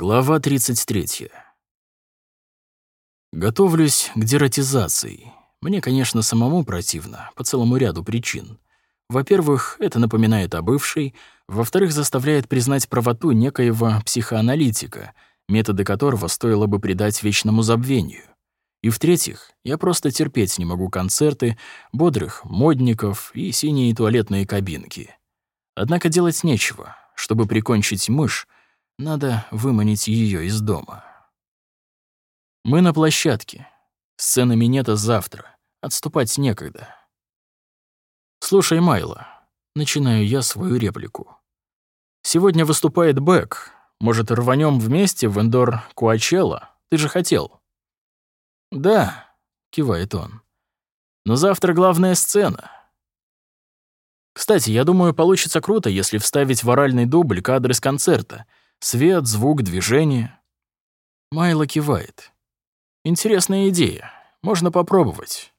Глава 33. Готовлюсь к дератизации. Мне, конечно, самому противно, по целому ряду причин. Во-первых, это напоминает о бывшей, во-вторых, заставляет признать правоту некоего психоаналитика, методы которого стоило бы предать вечному забвению. И в-третьих, я просто терпеть не могу концерты, бодрых модников и синие туалетные кабинки. Однако делать нечего. Чтобы прикончить мышь, надо выманить ее из дома. Мы на площадке. Сцены минета завтра. Отступать некогда. «Слушай, Майло», — начинаю я свою реплику. «Сегодня выступает Бэк. Может, рванем вместе в Эндор Куачелла? Ты же хотел». «Да», — кивает он. «Но завтра главная сцена». Кстати, я думаю, получится круто, если вставить в оральный дубль кадры с концерта — Свет, звук, движение. Майло кивает. Интересная идея. Можно попробовать.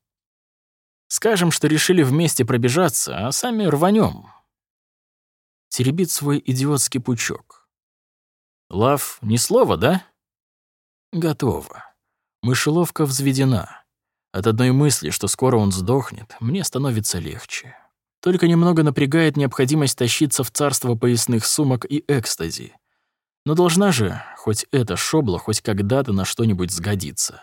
Скажем, что решили вместе пробежаться, а сами рванем. Теребит свой идиотский пучок. Лав, ни слова, да? Готово. Мышеловка взведена. От одной мысли, что скоро он сдохнет, мне становится легче. Только немного напрягает необходимость тащиться в царство поясных сумок и экстази. Но должна же хоть эта шобла хоть когда-то на что-нибудь сгодиться.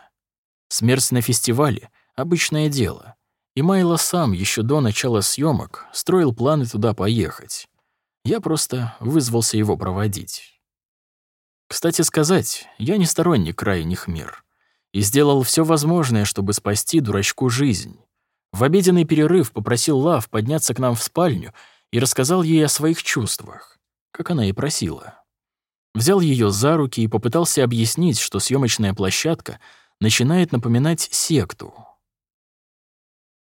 Смерть на фестивале — обычное дело. И Майло сам еще до начала съемок строил планы туда поехать. Я просто вызвался его проводить. Кстати сказать, я не сторонник крайних мер. И сделал все возможное, чтобы спасти дурачку жизнь. В обеденный перерыв попросил Лав подняться к нам в спальню и рассказал ей о своих чувствах, как она и просила взял ее за руки и попытался объяснить, что съемочная площадка начинает напоминать секту.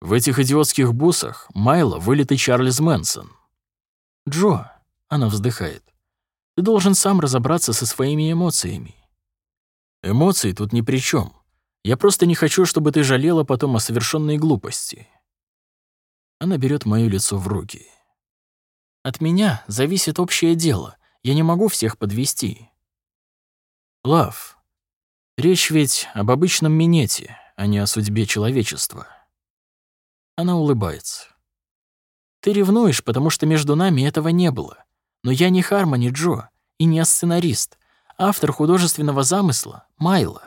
В этих идиотских бусах Майло вылитый Чарльз Мэнсон. «Джо», — она вздыхает, — «ты должен сам разобраться со своими эмоциями». «Эмоции тут ни при чем. Я просто не хочу, чтобы ты жалела потом о совершенной глупости». Она берет мое лицо в руки. «От меня зависит общее дело, я не могу всех подвести. Лав, речь ведь об обычном минете, а не о судьбе человечества. Она улыбается. Ты ревнуешь, потому что между нами этого не было. Но я не Хармони Джо и не сценарист, автор художественного замысла — Майло.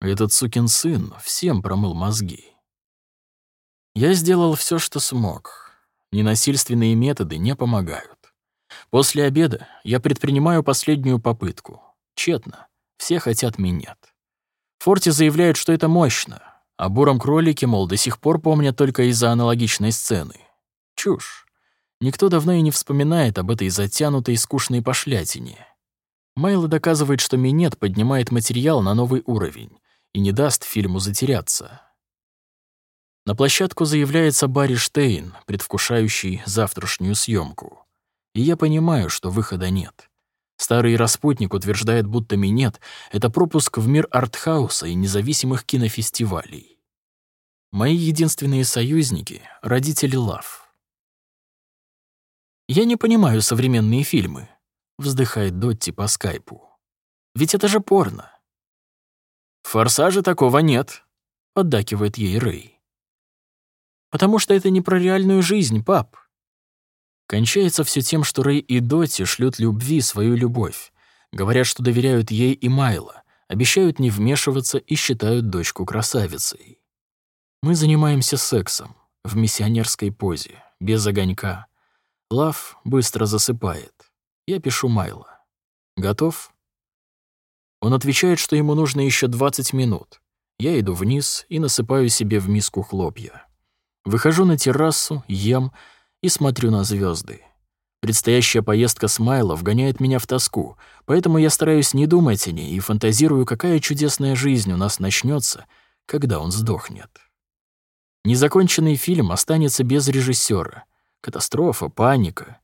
Этот сукин сын всем промыл мозги. Я сделал все, что смог. Ненасильственные методы не помогают. После обеда я предпринимаю последнюю попытку. Тщетно. Все хотят минет. Форти заявляют, что это мощно, а буром кролике, мол, до сих пор помнят только из-за аналогичной сцены. Чушь. Никто давно и не вспоминает об этой затянутой скучной пошлятине. Майло доказывает, что минет поднимает материал на новый уровень и не даст фильму затеряться. На площадку заявляется Барри Штейн, предвкушающий завтрашнюю съемку. И я понимаю, что выхода нет. Старый распутник утверждает, будто минет — это пропуск в мир артхауса и независимых кинофестивалей. Мои единственные союзники — родители Лав. «Я не понимаю современные фильмы», — вздыхает Дотти по скайпу. «Ведь это же порно». «Форсажа такого нет», — поддакивает ей Рэй. «Потому что это не про реальную жизнь, пап. Кончается все тем, что Рэй и Доти шлют любви свою любовь, говорят, что доверяют ей и Майло, обещают не вмешиваться и считают дочку красавицей. Мы занимаемся сексом в миссионерской позе, без огонька. Лав быстро засыпает. Я пишу Майло. Готов? Он отвечает, что ему нужно еще 20 минут. Я иду вниз и насыпаю себе в миску хлопья. Выхожу на террасу, ем, и смотрю на звезды. Предстоящая поездка Смайла вгоняет меня в тоску, поэтому я стараюсь не думать о ней и фантазирую, какая чудесная жизнь у нас начнется, когда он сдохнет. Незаконченный фильм останется без режиссера. Катастрофа, паника.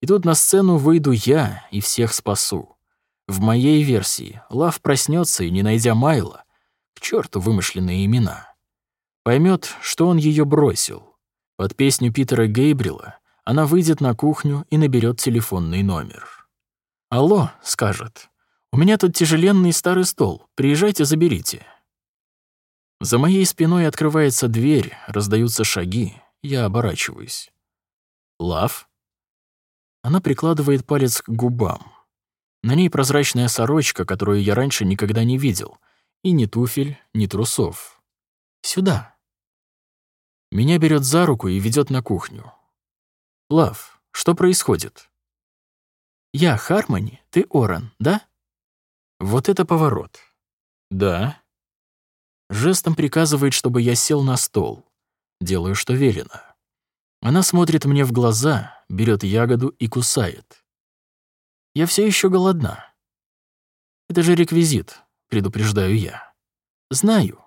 И тут на сцену выйду я и всех спасу. В моей версии Лав проснется и, не найдя Майла, к черту вымышленные имена, поймет, что он ее бросил, под песню Питера Гейбрила она выйдет на кухню и наберет телефонный номер. «Алло», — скажет, — «у меня тут тяжеленный старый стол, приезжайте, заберите». За моей спиной открывается дверь, раздаются шаги, я оборачиваюсь. «Лав?» Она прикладывает палец к губам. На ней прозрачная сорочка, которую я раньше никогда не видел, и ни туфель, ни трусов. «Сюда». Меня берет за руку и ведет на кухню. «Лав, что происходит?» «Я Хармони, ты Оран, да?» Вот это поворот. «Да». Жестом приказывает, чтобы я сел на стол. Делаю, что велено. Она смотрит мне в глаза, берет ягоду и кусает. Я все еще голодна. Это же реквизит, предупреждаю я. Знаю.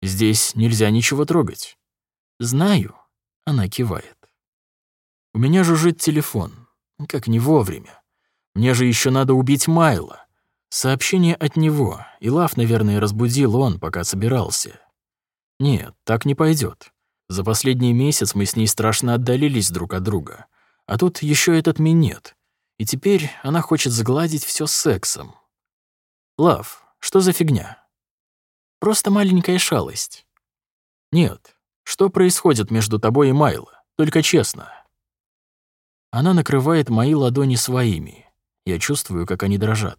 Здесь нельзя ничего трогать. Знаю. Она кивает. У меня жужжит телефон. Как не вовремя. Мне же еще надо убить Майла. Сообщение от него, и Лав, наверное, разбудил он, пока собирался. Нет, так не пойдет. За последний месяц мы с ней страшно отдалились друг от друга. А тут еще этот минет. И теперь она хочет сгладить все сексом. Лав, что за фигня? Просто маленькая шалость. Нет, что происходит между тобой и Майло? Только честно. Она накрывает мои ладони своими. Я чувствую, как они дрожат.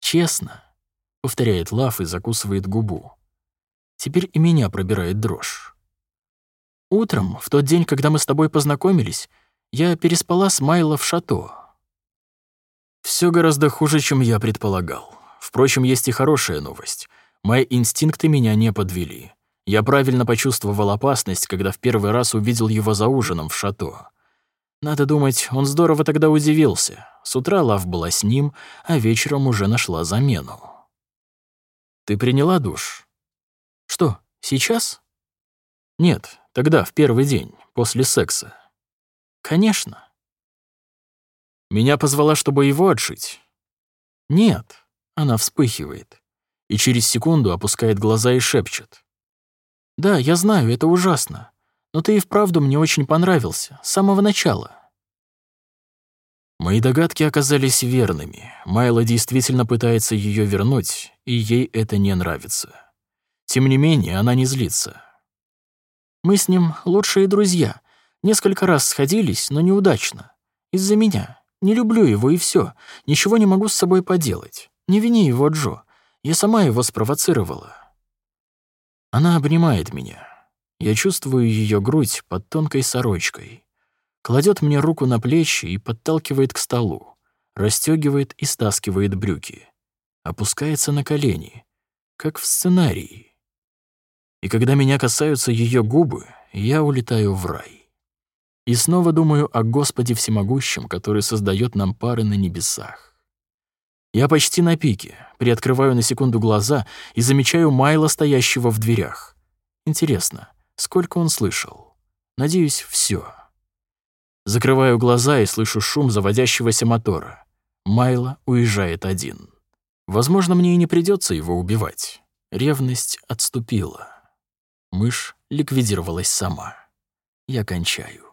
«Честно», — повторяет Лав и закусывает губу. Теперь и меня пробирает дрожь. Утром, в тот день, когда мы с тобой познакомились, я переспала с Майло в шато. Все гораздо хуже, чем я предполагал. Впрочем, есть и хорошая новость. Мои инстинкты меня не подвели. Я правильно почувствовал опасность, когда в первый раз увидел его за ужином в шато. Надо думать, он здорово тогда удивился. С утра Лав была с ним, а вечером уже нашла замену. «Ты приняла душ?» «Что, сейчас?» «Нет, тогда, в первый день, после секса». «Конечно». «Меня позвала, чтобы его отшить?» «Нет», — она вспыхивает и через секунду опускает глаза и шепчет. «Да, я знаю, это ужасно. Но ты и вправду мне очень понравился, с самого начала». Мои догадки оказались верными. Майла действительно пытается ее вернуть, и ей это не нравится. Тем не менее, она не злится. Мы с ним лучшие друзья. Несколько раз сходились, но неудачно. Из-за меня. Не люблю его, и все. Ничего не могу с собой поделать. Не вини его, Джо. Я сама его спровоцировала. Она обнимает меня. Я чувствую ее грудь под тонкой сорочкой. Кладет мне руку на плечи и подталкивает к столу. расстегивает и стаскивает брюки. Опускается на колени, как в сценарии. И когда меня касаются ее губы, я улетаю в рай. И снова думаю о Господе Всемогущем, который создает нам пары на небесах. Я почти на пике, приоткрываю на секунду глаза и замечаю Майла, стоящего в дверях. Интересно, Сколько он слышал? Надеюсь, все. Закрываю глаза и слышу шум заводящегося мотора. Майло уезжает один. Возможно, мне и не придется его убивать. Ревность отступила. Мышь ликвидировалась сама. Я кончаю.